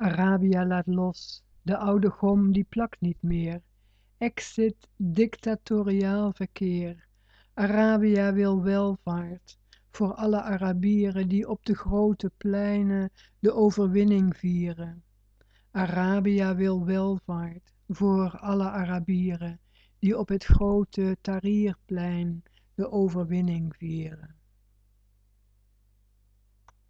Arabia laat los, de oude gom die plakt niet meer. Exit dictatoriaal verkeer. Arabia wil welvaart voor alle Arabieren die op de grote pleinen de overwinning vieren. Arabia wil welvaart voor alle Arabieren die op het grote Tahrirplein de overwinning vieren.